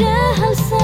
padahal